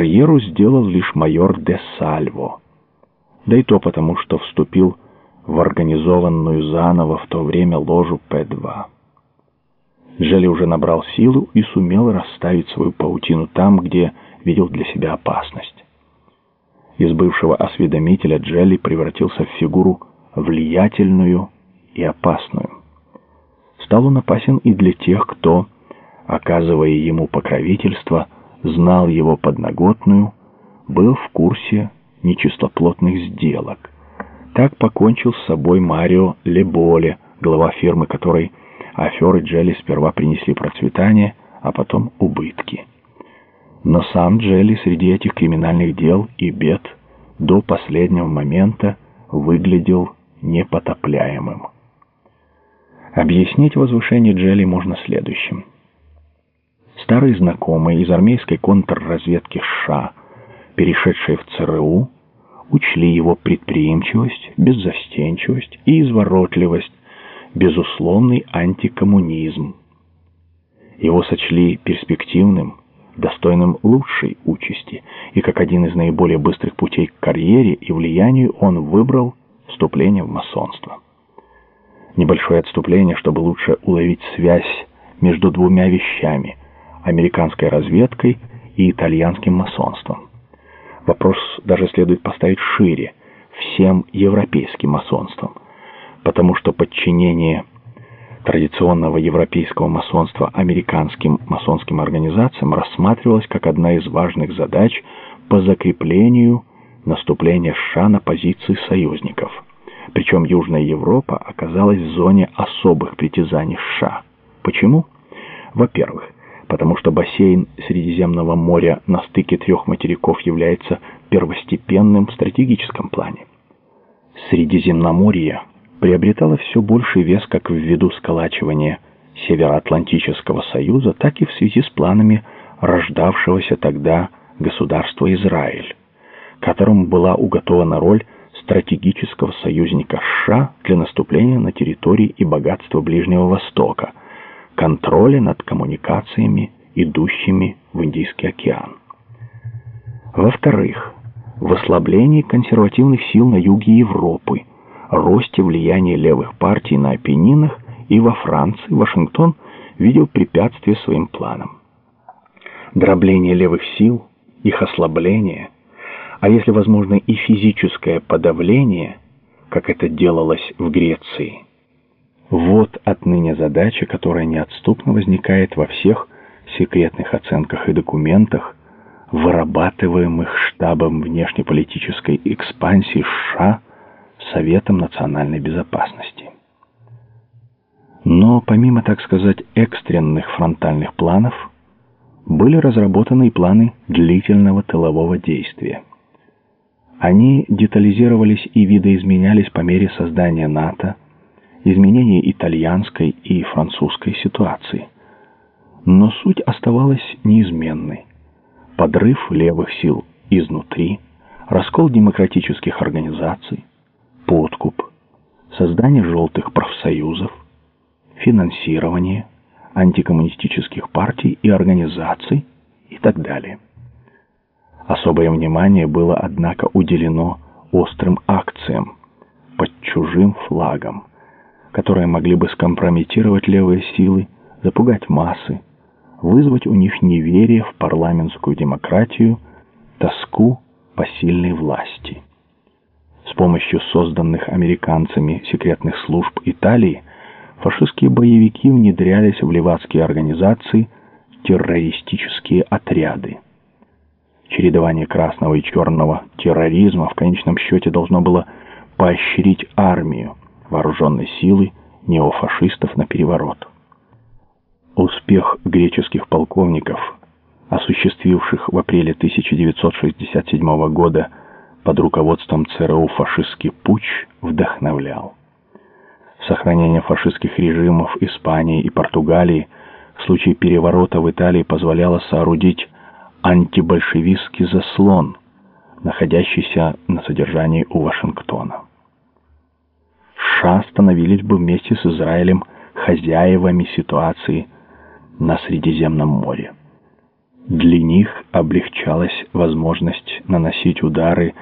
Карьеру сделал лишь майор де Сальво, да и то потому, что вступил в организованную заново в то время ложу П-2. Джелли уже набрал силу и сумел расставить свою паутину там, где видел для себя опасность. Из бывшего осведомителя Джелли превратился в фигуру влиятельную и опасную. Стал он опасен и для тех, кто, оказывая ему покровительство, знал его подноготную, был в курсе нечистоплотных сделок. Так покончил с собой Марио Леболе, глава фирмы которой аферы Джелли сперва принесли процветание, а потом убытки. Но сам Джелли среди этих криминальных дел и бед до последнего момента выглядел непотопляемым. Объяснить возвышение Джелли можно следующим. Старый знакомый из армейской контрразведки США, перешедший в ЦРУ, учли его предприимчивость, беззастенчивость и изворотливость, безусловный антикоммунизм. Его сочли перспективным, достойным лучшей участи, и как один из наиболее быстрых путей к карьере и влиянию он выбрал вступление в масонство. Небольшое отступление, чтобы лучше уловить связь между двумя вещами – американской разведкой и итальянским масонством. Вопрос даже следует поставить шире – всем европейским масонством, потому что подчинение традиционного европейского масонства американским масонским организациям рассматривалась как одна из важных задач по закреплению наступления США на позиции союзников. Причем Южная Европа оказалась в зоне особых притязаний США. Почему? Во-первых, потому что бассейн Средиземного моря на стыке трех материков является первостепенным в стратегическом плане. Средиземноморье приобретала все больший вес как ввиду сколачивания Североатлантического союза, так и в связи с планами рождавшегося тогда государства Израиль, которому была уготована роль стратегического союзника США для наступления на территории и богатства Ближнего Востока, контроля над коммуникациями, идущими в Индийский океан. Во-вторых, в ослаблении консервативных сил на юге Европы, росте влияния левых партий на Апеннинах и во Франции Вашингтон видел препятствие своим планам. Дробление левых сил, их ослабление, а если возможно и физическое подавление, как это делалось в Греции. Вот отныне задача, которая неотступно возникает во всех секретных оценках и документах, вырабатываемых штабом внешнеполитической экспансии США Советом национальной безопасности. Но помимо, так сказать, экстренных фронтальных планов, были разработаны и планы длительного тылового действия. Они детализировались и видоизменялись по мере создания НАТО, изменения итальянской и французской ситуации. Но суть оставалась неизменной. Подрыв левых сил изнутри, раскол демократических организаций, подкуп, создание желтых профсоюзов, финансирование антикоммунистических партий и организаций и так далее. Особое внимание было, однако, уделено острым акциям под чужим флагом, которые могли бы скомпрометировать левые силы, запугать массы, вызвать у них неверие в парламентскую демократию, тоску по сильной власти. С помощью созданных американцами секретных служб Италии фашистские боевики внедрялись в левацкие организации, террористические отряды. Чередование красного и черного терроризма в конечном счете должно было поощрить армию, вооруженной силы неофашистов на переворот. Успех греческих полковников, осуществивших в апреле 1967 года под руководством ЦРУ фашистский путч вдохновлял. Сохранение фашистских режимов Испании и Португалии в случае переворота в Италии позволяло соорудить антибольшевистский заслон, находящийся на содержании у Вашингтона. США становились бы вместе с Израилем хозяевами ситуации на Средиземном море. Для них облегчалась возможность наносить удары